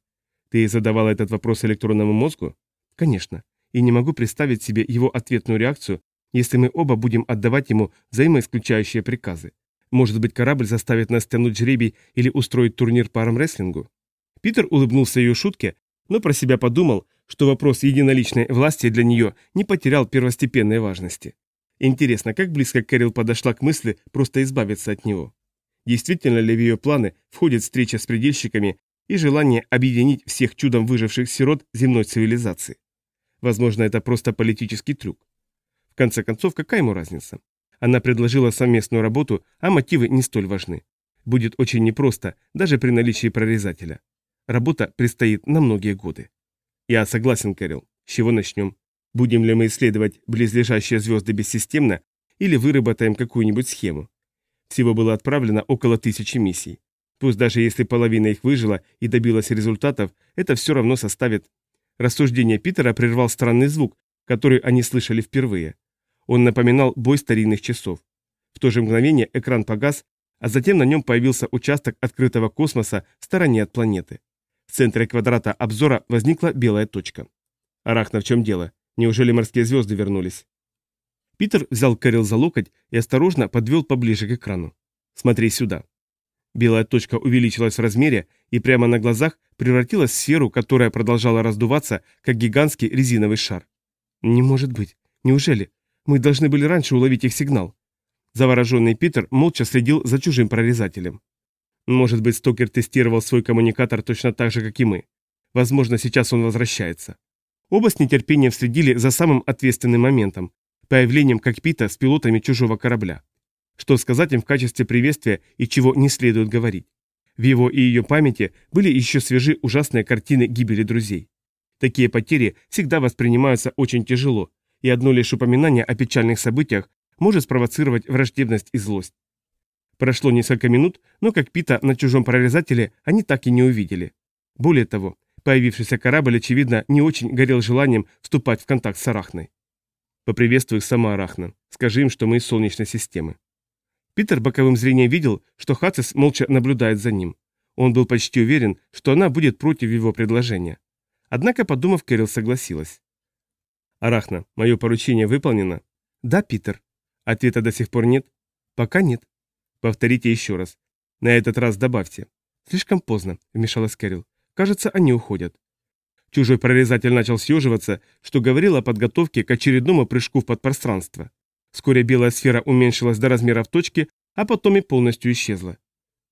Speaker 1: Ты задавал этот вопрос электронному мозгу? Конечно и не могу представить себе его ответную реакцию, если мы оба будем отдавать ему взаимоисключающие приказы. Может быть, корабль заставит нас тянуть жребий или устроить турнир по армрестлингу? Питер улыбнулся ее шутке, но про себя подумал, что вопрос единоличной власти для нее не потерял первостепенной важности. Интересно, как близко Кэрил подошла к мысли просто избавиться от него? Действительно ли в ее планы входит встреча с предельщиками и желание объединить всех чудом выживших сирот земной цивилизации? Возможно, это просто политический трюк. В конце концов, какая ему разница? Она предложила совместную работу, а мотивы не столь важны. Будет очень непросто, даже при наличии прорезателя. Работа предстоит на многие годы. Я согласен, Кэрил. С чего начнем? Будем ли мы исследовать близлежащие звезды бессистемно или выработаем какую-нибудь схему? Всего было отправлено около тысячи миссий. Пусть даже если половина их выжила и добилась результатов, это все равно составит... Рассуждение Питера прервал странный звук, который они слышали впервые. Он напоминал бой старинных часов. В то же мгновение экран погас, а затем на нем появился участок открытого космоса в стороне от планеты. В центре квадрата обзора возникла белая точка. Арахна, в чем дело? Неужели морские звезды вернулись? Питер взял Кэрил за локоть и осторожно подвел поближе к экрану. «Смотри сюда». Белая точка увеличилась в размере и прямо на глазах превратилась в сферу, которая продолжала раздуваться, как гигантский резиновый шар. «Не может быть. Неужели? Мы должны были раньше уловить их сигнал». Завороженный Питер молча следил за чужим прорезателем. Может быть, Стокер тестировал свой коммуникатор точно так же, как и мы. Возможно, сейчас он возвращается. Оба с нетерпением следили за самым ответственным моментом – появлением кокпита с пилотами чужого корабля. Что сказать им в качестве приветствия и чего не следует говорить. В его и ее памяти были еще свежи ужасные картины гибели друзей. Такие потери всегда воспринимаются очень тяжело, и одно лишь упоминание о печальных событиях может спровоцировать враждебность и злость. Прошло несколько минут, но как Пита на чужом прорезателе они так и не увидели. Более того, Появившийся корабль, очевидно, не очень горел желанием вступать в контакт с Арахной. Поприветствуй сама Арахна. Скажи им, что мы из Солнечной системы. Питер боковым зрением видел, что Хацис молча наблюдает за ним. Он был почти уверен, что она будет против его предложения. Однако, подумав, Кэрил согласилась. «Арахна, мое поручение выполнено?» «Да, Питер». Ответа до сих пор нет? «Пока нет». «Повторите еще раз. На этот раз добавьте». «Слишком поздно», — вмешалась Кэрил. Кажется, они уходят. Чужой прорезатель начал съеживаться, что говорило о подготовке к очередному прыжку в подпространство. Вскоре белая сфера уменьшилась до размеров точки, а потом и полностью исчезла.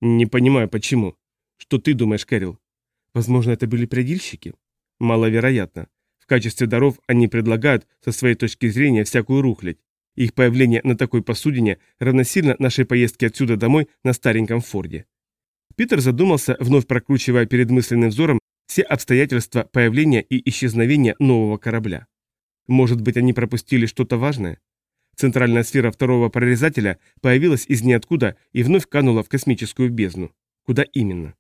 Speaker 1: Не понимаю, почему. Что ты думаешь, Кэрил? Возможно, это были предельщики? Маловероятно. В качестве даров они предлагают, со своей точки зрения, всякую рухлядь. Их появление на такой посудине равносильно нашей поездке отсюда домой на стареньком Форде. Питер задумался, вновь прокручивая перед мысленным взором все обстоятельства появления и исчезновения нового корабля. Может быть, они пропустили что-то важное? Центральная сфера второго прорезателя появилась из ниоткуда и вновь канула в космическую бездну. Куда именно?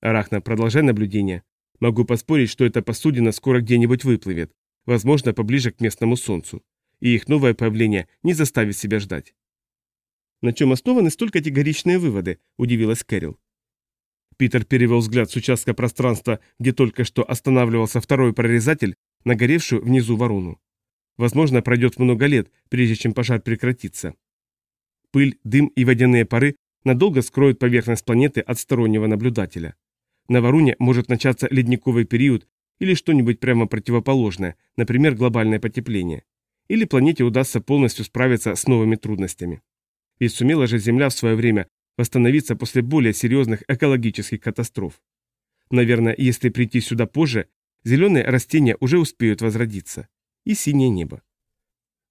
Speaker 1: Арахна, продолжай наблюдение. Могу поспорить, что эта посудина скоро где-нибудь выплывет, возможно, поближе к местному Солнцу. И их новое появление не заставит себя ждать. На чем основаны столь категоричные выводы, удивилась Кэрил. Питер перевел взгляд с участка пространства, где только что останавливался второй прорезатель, на горевшую внизу ворону. Возможно, пройдет много лет, прежде чем пожар прекратится. Пыль, дым и водяные пары надолго скроют поверхность планеты от стороннего наблюдателя. На Варуне может начаться ледниковый период или что-нибудь прямо противоположное, например, глобальное потепление. Или планете удастся полностью справиться с новыми трудностями. Ведь сумела же Земля в свое время восстановиться после более серьезных экологических катастроф. Наверное, если прийти сюда позже, зеленые растения уже успеют возродиться. И синее небо.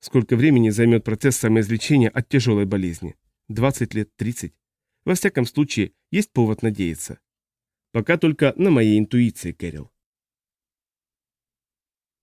Speaker 1: Сколько времени займет процесс самоизлечения от тяжелой болезни? 20 лет, 30? Во всяком случае, есть повод надеяться. Пока только на моей интуиции, Кэрил.